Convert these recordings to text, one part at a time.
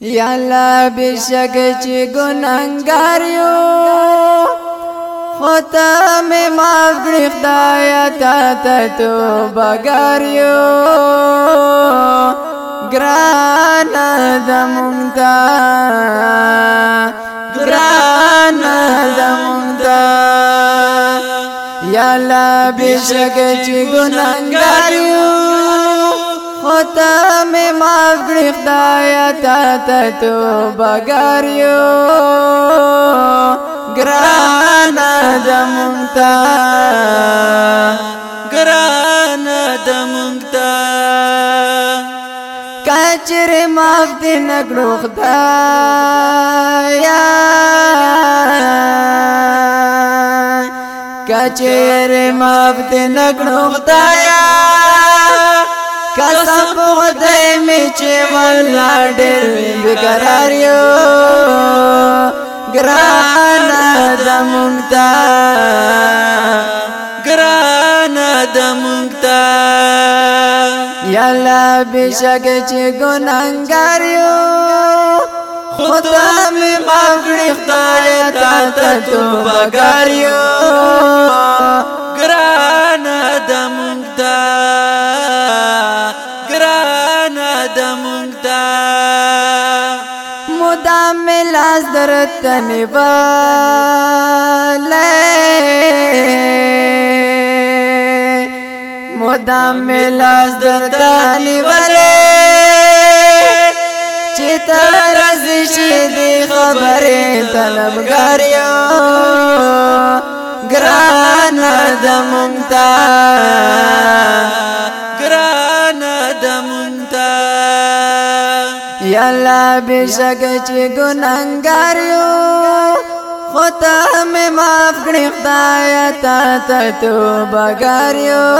یا الله بشک چې ګننګار یو خدای مې معاف کړې خدای ته ته توبه ګار یو ګران دمونتا ګران دمونتا یا الله بشک چې ګننګار یو او ته مې معاف کړې خدایا تا ته توبه ګر یو ګران د مونتا ګران د مونتا کچر معاف دې نګړو خدایا کچر معاف دې نګړو خدایا قسم خدای می چې ولا ډېر بقرار یو ګران د مونتا ګران د مونتا یالا بشک چې ګننګار یو خدای می مغړی خدای تا ته تو بګار یو دا ملاس درتن والے مدام ملاس درتن والے چتا رزشی دی خبری طلبگاریا گرانا دا ممتاز بشک چې ګننګار یو خدا مې معاف کړې خدای ته ته توبه ګار یو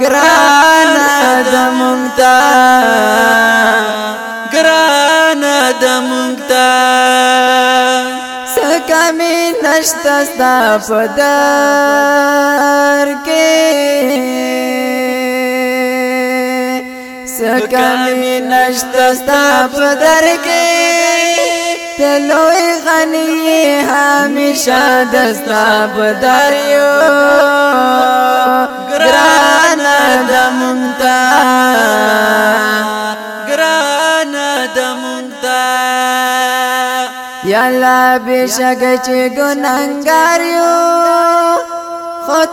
ګران د مونتا ګران د مونتا سکه مې نشته ستا په دار کې سکمی نشتا ستا پدر کے تلوی غنی ہمیشہ دستا پدر یو گرانا دمونتا گرانا دمونتا یا اللہ بشک چی گنانگار یو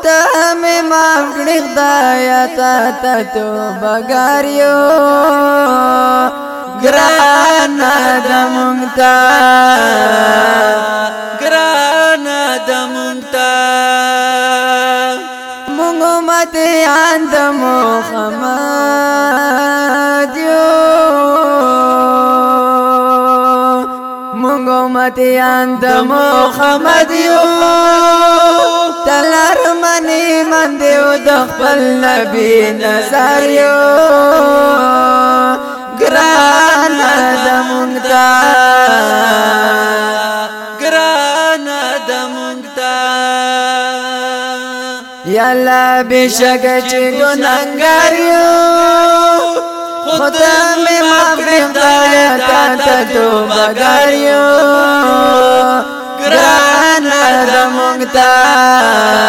ته مې مانګړې خدایا تا ته توبه ګاریو ګران د مونتا ګران د مونتا مونږ مت اند محمد یو مونږ مت اند محمد یو خپل نبی نظر یو ګران د مونږتا ګران د مونږتا یا الله بشک چې ګنګار یو خدا می معاف خدای تا ته توبه ګار یو ګران د مونږتا